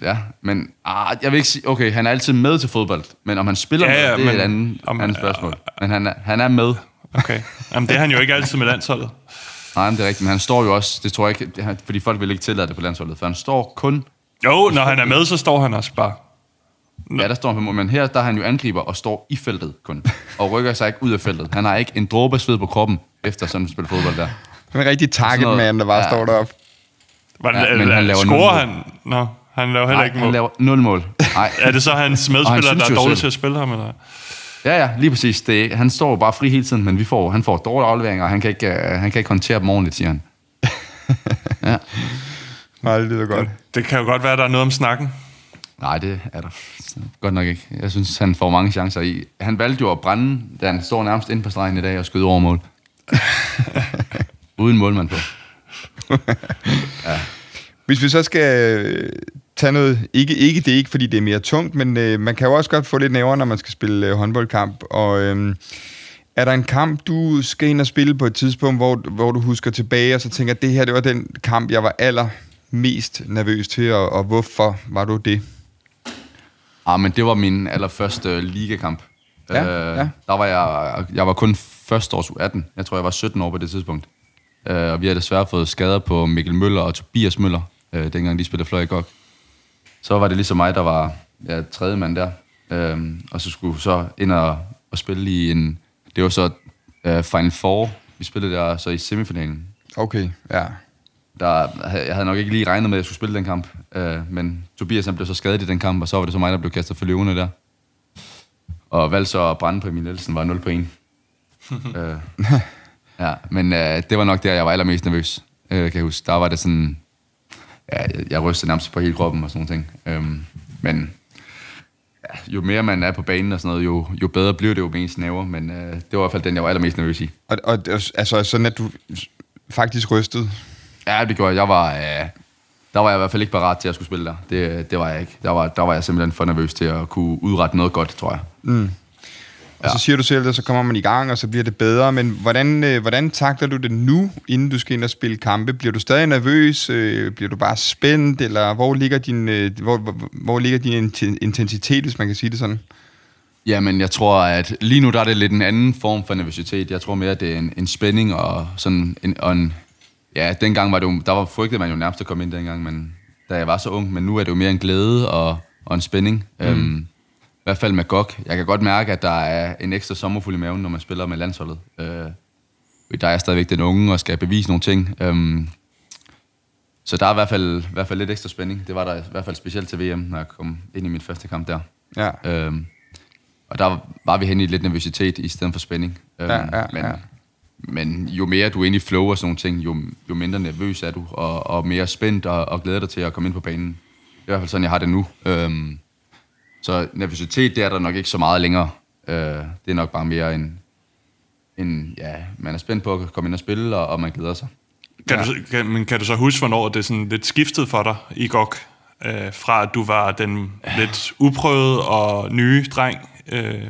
Ja, men ah, jeg vil ikke sige, okay, han er altid med til fodbold, men om han spiller Ja, med, ja, det er men et andet, om- andet spørgsmål. Men han er, han er med. Okay. Jamen, det er han jo ikke altid med landsholdet. Nej, men det er rigtigt, men han står jo også, det tror jeg ikke, det er- fordi folk vil ikke tillade det på landsholdet, for han står kun, Jo, når han er med, så står han også bare. ja, der står han på mål, men her der er han jo angriber og står i feltet kun, og rykker sig ikke ud af feltet. Han har ikke en dråbe sved på kroppen, efter sådan at spille fodbold der. En rigtig target man, der bare ja. står deroppe. Var, Ja, ja, men han laver scorer han? Nå, han laver heller Nej, ikke han mål. laver nul mål. Nej, Er det så hans medspiller, synes der er dårlig selv- til at spille ham? Eller? Ja, ja, lige præcis. Det, han står jo bare fri hele tiden, men vi får, han får dårlige afleveringer, og han kan ikke, uh, han kan ikke håndtere dem ordentligt, siger han. ja. Nej, det lyder godt. Det kan jo godt være, der er noget om snakken. Nej, det er der godt nok ikke. Jeg synes, han får mange chancer i. Han valgte jo at brænde, da han står nærmest inde på stregen i dag og skyde over mål. Uden målmand på. Hvis vi så skal øh, tage noget, ikke, ikke det er ikke, fordi det er mere tungt, men øh, man kan jo også godt få lidt næver, når man skal spille øh, håndboldkamp. Og øh, er der en kamp, du skal ind og spille på et tidspunkt, hvor, hvor du husker tilbage, og så tænker, at det her det var den kamp, jeg var allermest nervøs til, og, og hvorfor var du det? Ah, men det var min allerførste øh, ligakamp. Ja, Øh, ja. Der var jeg, jeg var kun første års U18. Jeg tror, jeg var 17 år på det tidspunkt. Øh, og vi havde desværre fået skader på Mikkel Møller og Tobias Møller, øh, dengang de spillede fløj i GOG. Så var det ligesom mig, der var ja, tredje mand der. Øh, og så skulle så ind og, og spille i en... Det var så øh, Final Four. Vi spillede der så i semifinalen. Okay, ja. Der, jeg havde nok ikke lige regnet med, at jeg skulle spille den kamp. Øh, men Tobias han blev så skadet i den kamp, og så var det så mig, der blev kastet for løvene der. Og valgte så at brænde på Emil Nielsen, var 0 på 1. øh, ja, men øh, det var nok der, jeg var allermest nervøs, øh, kan jeg huske. Der var det sådan... Ja, jeg, rystede nærmest på hele kroppen og sådan nogle ting. Øhm, men ja, jo mere man er på banen og sådan noget, jo, jo bedre bliver det jo med ens næver. Men øh, det var i hvert fald den, jeg var allermest nervøs i. Og, og altså sådan, at du faktisk rystede. Ja, det gjorde jeg. Jeg var, øh, der var jeg i hvert fald ikke parat til at skulle spille der. Det, det var jeg ikke. Der var, der var jeg simpelthen for nervøs til at kunne udrette noget godt, tror jeg. Og så siger du selv, at så kommer man i gang, og så bliver det bedre. Men hvordan, øh, hvordan takler du det nu, inden du skal ind og spille kampe? Bliver du stadig nervøs? Øh, bliver du bare spændt? Eller hvor ligger din, øh, hvor, hvor, hvor ligger din inten- intensitet, hvis man kan sige det sådan? Jamen, jeg tror, at lige nu der er det lidt en anden form for nervøsitet. Jeg tror mere, at det er en, en spænding og sådan en, og en... Ja, dengang var det jo... Der var frygtede man jo nærmest at komme ind dengang, men, da jeg var så ung. Men nu er det jo mere en glæde og, og en spænding. Mm. Øhm, hvert fald med GOG. Jeg kan godt mærke, at der er en ekstra sommerfuld i maven, når man spiller med landsholdet. Øh, der er stadigvæk den unge og skal bevise nogle ting. Øhm, så der er i hvert, fald, i hvert fald lidt ekstra spænding. Det var der i hvert fald specielt til VM, når jeg kom ind i min første kamp der. Ja. Øhm, og der var vi hen i lidt nervøsitet i stedet for spænding. Øhm, Ja, ja, men, ja. men jo mere du er inde i flow og sådan nogle ting, jo, jo mindre nervøs er du, og, og mere spændt og, og glæder dig til at komme ind på banen. Det er i hvert fald sådan, jeg har det nu. Øhm, så nervøsitet, det er der nok ikke så meget længere. Øh, det er nok bare mere en, en, ja, man er spændt på at komme ind og spille, og, og man glæder sig. Kan, Ja. du, så- kan, men kan du så huske, hvornår det er sådan lidt skiftet for dig i GOG? Øh, fra at du var den lidt uprøvede og nye dreng øh,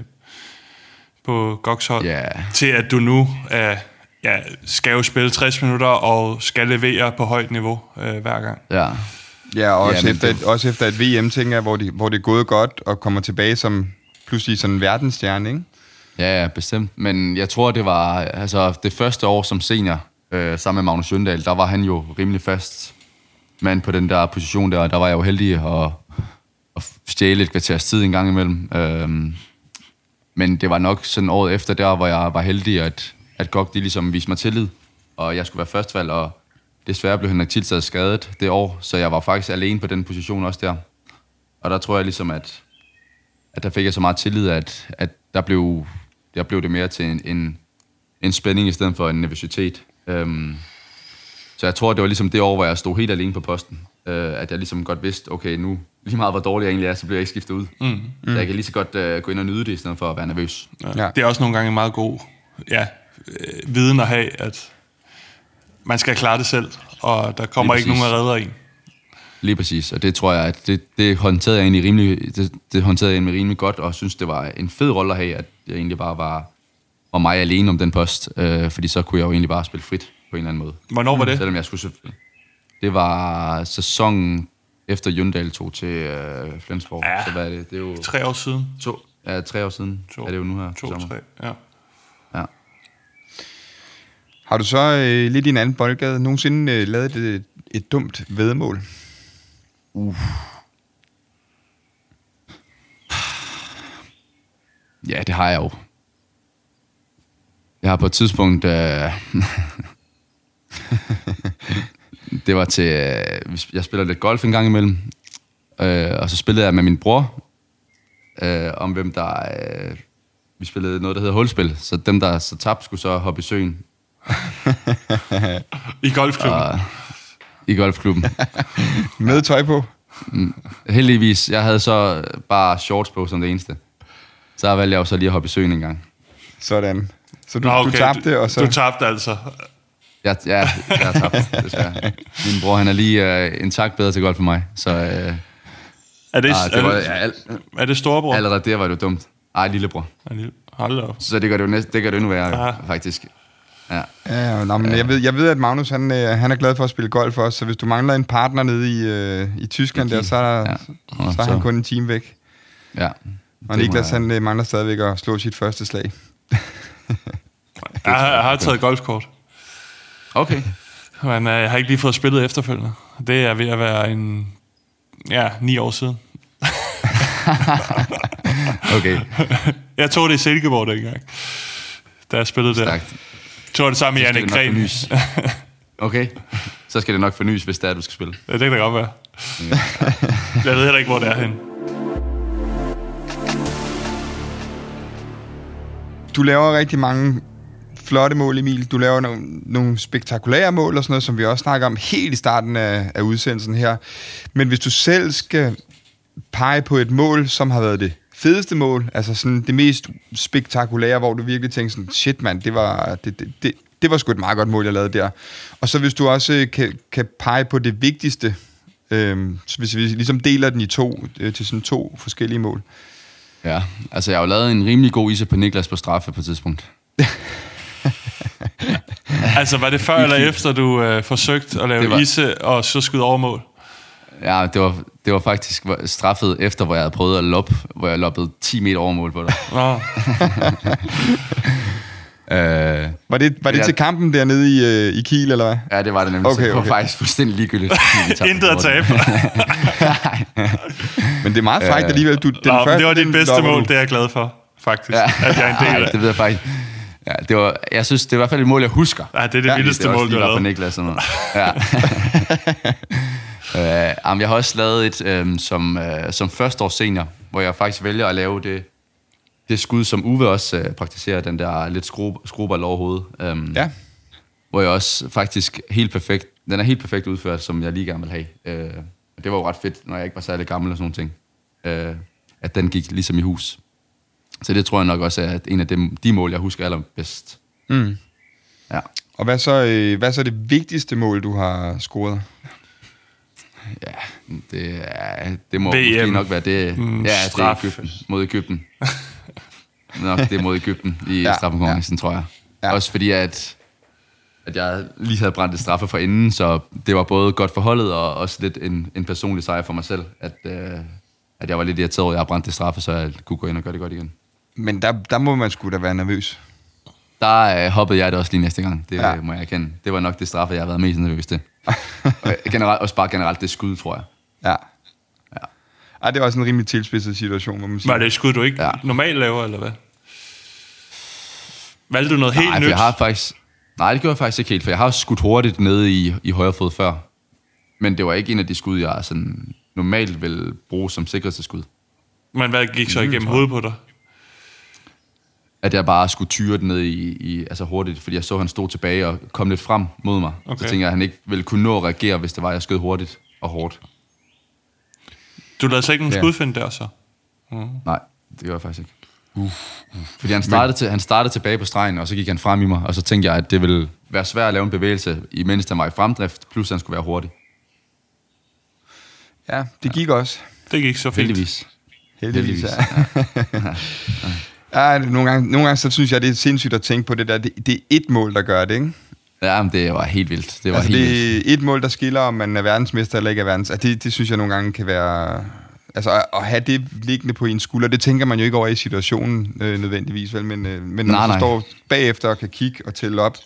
på GOGs hold, Ja. til at du nu er, ja, skal jo spille 60 minutter og skal levere på højt niveau øh, hver gang. Ja, Ja, og også, Ja, men efter, det- et, også efter et VM, tænker jeg, hvor, de, hvor det er gået godt, og kommer tilbage som pludselig sådan en verdensstjerne, ikke? Ja, ja, bestemt. Men jeg tror, det var altså, det første år som senior, øh, sammen med Magnus Søndal, der var han jo rimelig fast mand på den der position der, og der var jeg jo heldig at, at stjæle et kvarters tid en gang imellem. Øhm, men det var nok sådan året efter der, hvor jeg var heldig, at, at GOG de ligesom viste mig tillid, og jeg skulle være førstvalg, og desværre blev Henrik Tilstad skadet det år, så jeg var faktisk alene på den position også der. Og der tror jeg ligesom, at, at der fik jeg så meget tillid, at, at der, blev, der blev det mere til en, en, en spænding i stedet for en nervøsitet. Øhm, så jeg tror, det var ligesom det år, hvor jeg stod helt alene på posten. Øh, at jeg ligesom godt vidste, okay, nu lige meget hvor dårlig jeg egentlig er, så bliver jeg ikke skiftet ud. Mm. Så jeg kan lige så godt øh, gå ind og nyde det, i stedet for at være nervøs. Ja. Ja. Det er også nogle gange en meget god ja, øh, viden at have, at man skal klare det selv, og der kommer ikke nogen redder en. Lige præcis, og det tror jeg, at det, det håndterede jeg egentlig rimelig, det, det håndterede jeg egentlig rimelig godt, og synes, det var en fed rolle at have, at jeg egentlig bare var, var mig alene om den post, øh, fordi så kunne jeg jo egentlig bare spille frit på en eller anden måde. Hvornår var det? Selvom jeg skulle. Det var sæsonen efter Jundal tog til øh, Flensborg. Ja. Så hvad er det? Det er jo Tre år siden. to, ja, tre år siden. To, er det jo nu her. To, tre. Ja. Har du så øh, lidt i en anden boldgade nogensinde øh, lavet et, øh, et dumt vedmål? Ja, det har jeg jo. Jeg har på et tidspunkt... Øh, det var til... Øh, jeg spiller lidt golf en gang imellem. Øh, og så spillede jeg med min bror. Øh, om hvem der... Øh, vi spillede noget, der hedder hulspil. Så dem, der så tabte, skulle så hoppe i søen I golfklubben. og, i golfklubben. Med tøj på? Heldigvis, jeg havde så bare shorts på som det eneste. Så valgte jeg jo så lige at hoppe i søen en gang. Sådan. Så du, Nå, du tabte, og så... Du tabte altså. Jeg, ja, jeg har tabt, desværre. Min bror, han er lige øh, en tak bedre til golf for mig. Så øh, Er det, ah, det er, var, det, ja, al, er det storebror? allerede der var det jo dumt. Ej, lillebror. Er det- Hold op. Så det gør det jo næsten, det gør det endnu værre, Ja. faktisk. Ja. Ja, ja, nå, men jeg, ved, jeg ved, at Magnus han, øh, han er glad for at spille golf også, så hvis du mangler en partner nede i, øh, i Tyskland der, så er, der, Ja. ja. så er han kun en time væk. ja. Og Niklas han øh, mangler stadigvæk at slå sit første slag. Jeg har, jeg har taget golfkort, Okay. men øh, jeg har ikke lige fået spillet efterfølgende. Det er ved at være en... Ja, ni år siden. Okay. Jeg tog det i Silkeborg dengang, da jeg spillede der. Tog det sammen med Så skal Jannik det nok Gren. Okay. Så skal det nok fornyes, hvis det er, du skal spille. Ja, det kan da godt være. jeg ved heller ikke, hvor det er henne. Du laver rigtig mange flotte mål, Emil. Du laver nogle, nogle spektakulære mål og sådan noget, som vi også snakker om helt i starten af, af udsendelsen her. Men hvis du selv skal pege på et mål, som har været det fedeste mål, altså sådan det mest spektakulære, hvor du virkelig tænker sådan, shit mand, det var, det, det, det, det var sgu et meget godt mål, jeg lavede der. Og så hvis du også øh, kan, kan pege på det vigtigste, øhm, så hvis vi ligesom deler den i to, øh, til sådan to forskellige mål. Ja, altså jeg har jo lavet en rimelig god ise på Niklas på straffe på et tidspunkt. Altså, var det før eller efter, du øh, forsøgte at lave var- isse og så skyde over mål? Ja, det var, det var faktisk straffet efter, hvor jeg havde prøvet at loppe, hvor jeg loppede 10 meter over mål på dig. Nå, øh, Var det, var det Ja. til kampen dernede i, øh, i Kiel, eller hvad? ja, det var det nemlig. Okay, Okay, det var faktisk fuldstændig ligegyldigt. intet at tabe. Men det er meget frækt alligevel. Du, den Nå, første, det var dit den bedste lopper mål, du. det er jeg glad for, faktisk. Ja. At jeg er en del Ej, af. det ved jeg faktisk. Ja, det var, jeg synes, det er i hvert fald et mål, jeg husker. Ja, det er det Ja, vildeste det er også mål, du har var på lavet. Niklas. Sådan noget. Ja. Øh, jamen, jeg har også lavet et øh, som, øh, som første år senior, hvor jeg faktisk vælger at lave det, det skud, som Uwe også øh, praktiserer, den der lidt skru, skruebold over hovedet. Um, Ja. Hvor jeg også faktisk helt perfekt, den er helt perfekt udført, som jeg lige gerne vil have. Øh, det var jo ret fedt, når jeg ikke var særlig gammel og sådan nogle ting. Øh, at den gik ligesom i hus. Så det tror jeg nok også er en af dem, de mål, jeg husker allerbedst. Mm. Ja. Og hvad så, øh, hvad så er det vigtigste mål, du har scoret? Ja, det, er, det må VM. måske nok være det. Mm, ja, det er straf. Ægypten, mod Ægypten. nok det er mod Ægypten i Ja, straffekonkurrencen, ja. tror jeg. Ja. Også fordi, at, at jeg lige havde brændt et straffe for inden, så det var både godt for holdet og også lidt en, en personlig sejr for mig selv, at, øh, at jeg var lidt irriteret over, at jeg havde brændt det straffe, så jeg kunne gå ind og gøre det godt igen. Men der, der må man sgu da være nervøs. Der øh, hoppede jeg det også lige næste gang, det Ja. ja. må jeg erkende. Det var nok det straffe, jeg har været mest nervøs til. Og generelt, også bare generelt det skud, tror jeg. Ja. Ja. Ej, det er også en rimelig tilspidset situation, må man sige. Var det et skud, du ikke Ja. normalt laver, eller hvad? Valgte du noget helt Nej, for nyt? jeg har faktisk... Nej, det gjorde jeg faktisk ikke helt, for jeg har også skudt hurtigt ned i, i højre fod før. Men det var ikke en af de skud, jeg sådan normalt vil bruge som sikkerhedsskud. Men hvad gik så igennem hovedet på dig? At jeg bare skulle tyre den ned i, i altså hurtigt, fordi jeg så, at han stod tilbage og kom lidt frem mod mig. Okay. Så tænkte jeg, at han ikke ville kunne nå at reagere, hvis det var, at jeg skød hurtigt og hårdt. Du lavede slet ikke nogen Ja. skudfinde der, så? Nej, det gjorde jeg faktisk ikke. Uh, uh. Fordi han startede, til, han startede tilbage på stregen, og så gik han frem i mig, og så tænkte jeg, at det ville være svært at lave en bevægelse, imens han var i fremdrift, plus han skulle være hurtig. Ja, det gik også. Det gik så fint. Heldigvis. Heldigvis. Heldigvis. Ja. ja, nogle, gange, nogle gange så synes jeg, det er sindssygt at tænke på det der. Det, det er et mål, der gør det, ikke? Ja, men det var helt vildt. Det var Altså, helt vildt. det er et mål, der skiller, om man er verdensmester eller ikke er verdens. Altså, det, det synes jeg nogle gange kan være... Altså, at, at have det liggende på en skulder, det tænker man jo ikke over i situationen øh, nødvendigvis, vel? Men, øh, men når Nej, man nej. står bagefter og kan kigge og tælle op,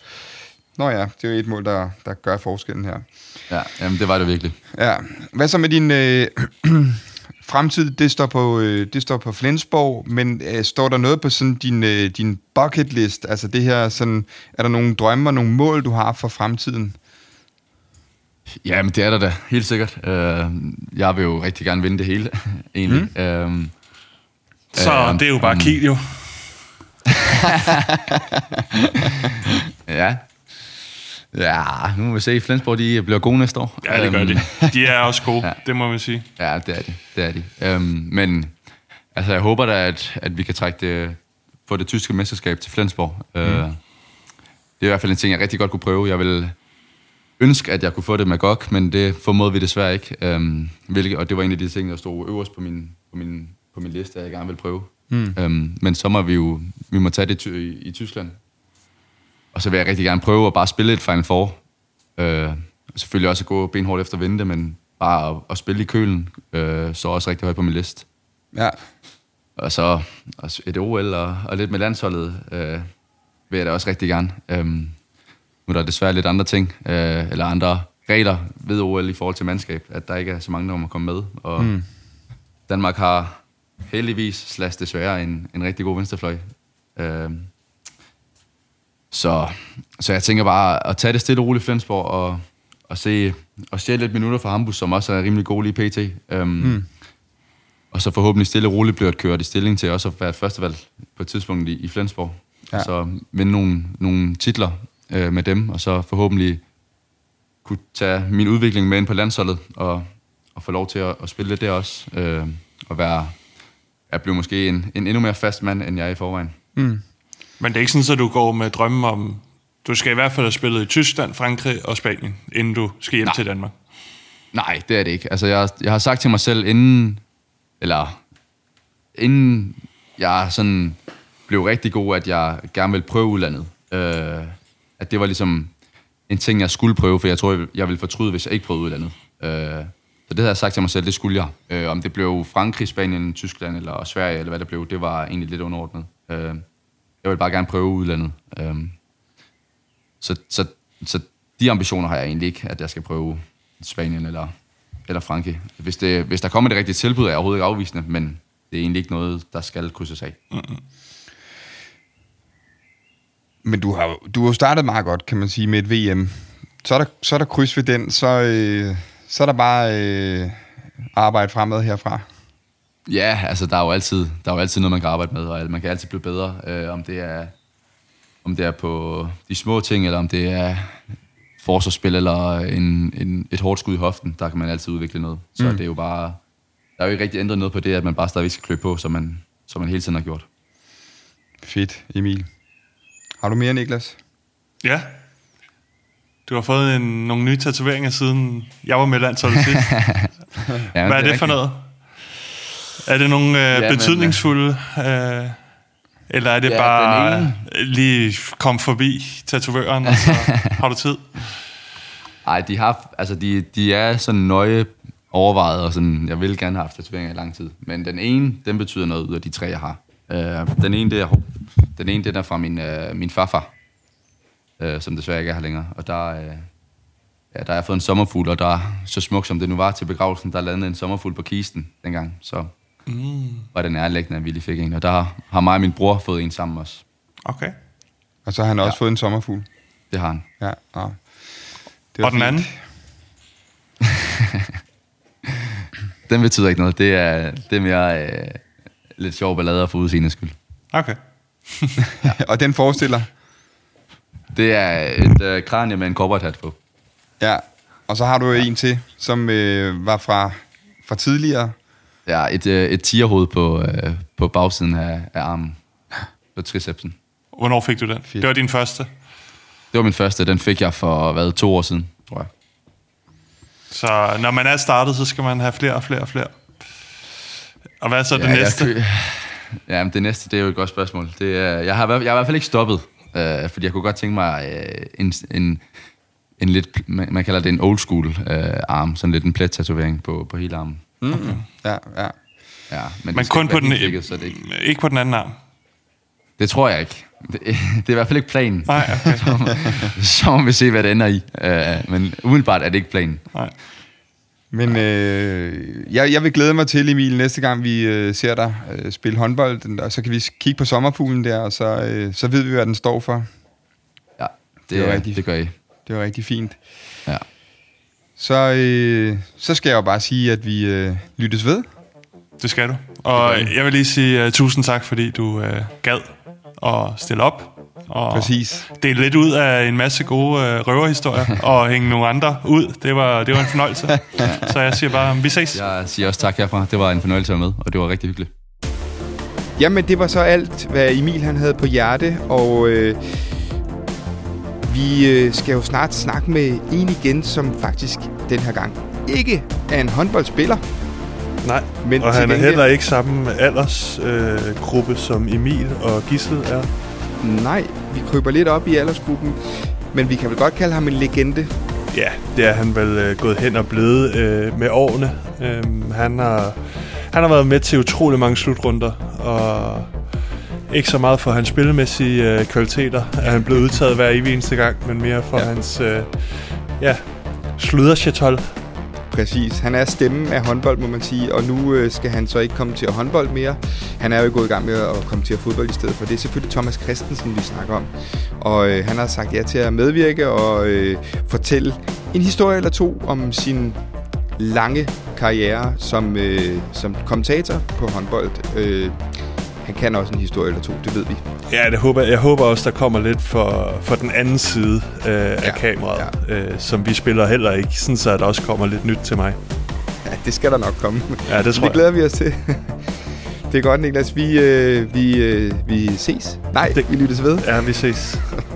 Nå ja, det er jo et mål, der, der gør forskellen her. Ja, jamen, det var det virkelig. Ja. Hvad så med din øh, fremtid? Det står på, øh, det står på Flensborg, men øh, står der noget på sådan din, øh, din bucket list? Altså det her, sådan, er der nogle drømme og nogle mål, du har for fremtiden? Ja, men det er der da, helt sikkert. Øh, jeg vil jo rigtig gerne vinde det hele, egentlig. Mm. Øh, Så Øh, det er jo bare om- Kiel jo. ja. Ja, nu må vi se. Flensborg, de bliver gode næste år. Ja, det gør Øhm, de. De er også gode, Ja. det må man sige. Ja, det er de. Det er de. Øhm, men altså, jeg håber da, at, at vi kan trække det, få det tyske mesterskab til Flensborg. Mm. Øh, det er i hvert fald en ting, jeg rigtig godt kunne prøve. Jeg vil ønske, at jeg kunne få det med GOG, men det formåede vi desværre ikke. Øhm, hvilket, og det var en af de ting, der stod øverst på min, på min, på min liste, at jeg gerne vil prøve. Mm. Øhm, men så må vi jo vi må tage det ty- i, i Tyskland. Og så vil jeg rigtig gerne prøve at bare spille et Final Four. Øh, selvfølgelig også at gå benhårdt efter det, men bare at, at spille i kølen, øh, så også rigtig højt på min liste. Ja. Og så også et OL og, og lidt med landsholdet øh, vil jeg da også rigtig gerne. Øhm, nu er der desværre lidt andre ting, øh, eller andre regler ved OL i forhold til mandskab, at der ikke er så mange, der må komme med. Og mm. Danmark har heldigvis, slash desværre, en, en rigtig god venstrefløj. Øhm, så, så jeg tænker bare at tage det stille og roligt i Flensborg og, og se og stjæle lidt minutter fra Hambus, som også er rimelig god lige pt. Øhm, mm. Og så forhåbentlig stille og roligt bliver kørt i stilling til også at være et førstevalg på et tidspunkt i, i Flensborg. Ja. Og så vinde nogle, nogle titler øh, med dem, og så forhåbentlig kunne tage min udvikling med ind på landsholdet, og, og få lov til at, at spille lidt der også. Øh, og være, jeg blev måske en, en endnu mere fast mand, end jeg er i forvejen. Men det er ikke sådan, at du går med drømme om... Du skal i hvert fald have spillet i Tyskland, Frankrig og Spanien, inden du skal hjem Nej. til Danmark. Nej, det er det ikke. Altså, jeg, jeg har sagt til mig selv, inden, eller inden jeg sådan blev rigtig god, at jeg gerne ville prøve udlandet. Øh, at det var ligesom en ting, jeg skulle prøve, for jeg tror, jeg, ville fortryde, hvis jeg ikke prøvede udlandet. Øh, så det havde jeg sagt til mig selv, det skulle jeg. Øh, om det blev Frankrig, Spanien, Tyskland eller Sverige, eller hvad det blev, det var egentlig lidt underordnet. Øh, jeg vil bare gerne prøve udlandet. Øhm, så, så, så de ambitioner har jeg egentlig ikke, at jeg skal prøve Spanien eller, eller Frankrig. Hvis, det, hvis der kommer det rigtige tilbud, er jeg overhovedet ikke afvisende, men det er egentlig ikke noget, der skal krydses af. Men du har, du har startet meget godt, kan man sige, med et VM. Så er der, så er der kryds ved den, så, øh, så er der bare øh, arbejde fremad herfra. Ja, altså der er jo altid, der er jo altid noget, man kan arbejde med, og man kan altid blive bedre, øh, om det er om det er på de små ting, eller om det er forsvarsspil, eller en, en, et hårdt skud i hoften, der kan man altid udvikle noget. Så mm. det er jo bare, der er jo ikke rigtig ændret noget på det, at man bare stadigvæk skal klø på, som man, som man hele tiden har gjort. Fedt, Emil. Har du mere, Niklas? Ja. Du har fået en, nogle nye tatoveringer, siden jeg var med i landsholdet sidst. Ja, Hvad er det for noget? Er det nogle øh, men, betydningsfulde, øh, eller er det Ja, bare den lige kom forbi tatovøren, og så har du tid? Ej, de, har, altså de, de er sådan nøje overvejet, og sådan, jeg vil gerne have haft tatoveringer i lang tid. Men den ene, den betyder noget ud af de tre, jeg har. Øh, den ene, det er, den ene, den er fra min, øh, min farfar, øh, som desværre ikke er her længere. Og der, øh, ja, der har jeg fået en sommerfugl, og der, så smuk som det nu var til begravelsen, der landede en sommerfugl på kisten dengang. Så mm. var det nærlæggende, at vi lige fik en. Og der har mig og min bror fået en sammen også. Okay. Og så har han også Ja. fået en sommerfugl. Det har han. Ja, og, det var Og den fint. anden? Den betyder ikke noget. Det er, det er mere øh, lidt sjov ballade for udseendes skyld. Okay. og den forestiller? Det er et øh, kranie med en cowboyhat på. Ja. Og så har du en til, som øh, var fra, fra tidligere. Ja, et, øh, et tierhoved på, øh, på bagsiden af, af armen. På tricepsen. Hvornår fik du den? Fedt. Det var din første. Det var min første. Den fik jeg for, hvad, to år siden, tror jeg. Så når man er startet, så skal man have flere og flere og flere. Og hvad er så det ja, næste? Jeg, ja, men det næste, det er jo et godt spørgsmål. Det er, jeg, har, jeg har i hvert fald ikke stoppet, øh, fordi jeg kunne godt tænke mig øh, en, en, en lidt, man, man kalder det en old school øh, arm, sådan lidt en plet-tatovering på, på hele armen. Mm. Ja, ja. Ja, men, Men kun ikke på den, dækket, så det, ikke, ikke på den anden arm. det tror jeg ikke. Det, det er i hvert fald ikke planen. Nej, okay. Så må vi se, hvad det ender i. Øh, men umiddelbart er det ikke planen. Nej. Men øh, jeg, jeg vil glæde mig til, Emil, næste gang vi øh, ser dig øh, spille håndbold, der, så kan vi kigge på sommerfuglen der, og så, øh, så ved vi, hvad den står for. Ja, det, Det er det, rigtigt. det gør I. Det var rigtig fint. Ja. Så, øh, så skal jeg jo bare sige, at vi øh, lyttes ved. Det skal du. Og jeg vil lige sige uh, tusind tak, fordi du uh, gad at stille op. Og Præcis. dele lidt ud af en masse gode uh, røverhistorier, og hænge nogle andre ud. Det var, det var en fornøjelse. Så jeg siger bare, vi ses. Jeg siger også tak herfra. Det var en fornøjelse at være med, og det var rigtig hyggeligt. Jamen, det var så alt, hvad Emil han havde på hjerte, og øh, vi øh, skal jo snart snakke med en igen, som faktisk den her gang ikke er en håndboldspiller. Nej, Men og han er gengæld- heller ikke samme aldersgruppe øh, som Emil og Gissel er. Nej, vi kryber lidt op i aldersgruppen, men vi kan vel godt kalde ham en legende. Ja, det er han vel øh, gået hen og blevet øh, med årene. Øhm, han, har, han har været med til utrolig mange slutrunder, og ikke så meget for hans spillemæssige øh, kvaliteter, at han blev udtaget hver evig eneste gang, men mere for ja. hans øh, ja, sluderchatol. Præcis. Han er stemmen af håndbold, må man sige, og nu øh, skal han så ikke komme til at håndbold mere. Han er jo gået i gang med at komme til at fodbold i stedet for. Det er selvfølgelig Thomas Christensen, vi snakker om. Og øh, han har sagt ja til at medvirke og øh, fortælle en historie eller to om sin lange karriere som, øh, som kommentator på håndbold. Øh, han kan også en historie eller to, det ved vi. Ja, det håber, jeg håber også, der kommer lidt for, for den anden side øh, af Ja, kameraet, ja. øh, som vi spiller heller ikke, sådan så der også kommer lidt nyt til mig. Ja, det skal der nok komme. Ja, det tror det jeg. glæder vi os til. det er godt, Niklas. Vi, øh, vi, øh, vi ses. Nej, Det- vi lyttes ved. Ja, vi ses.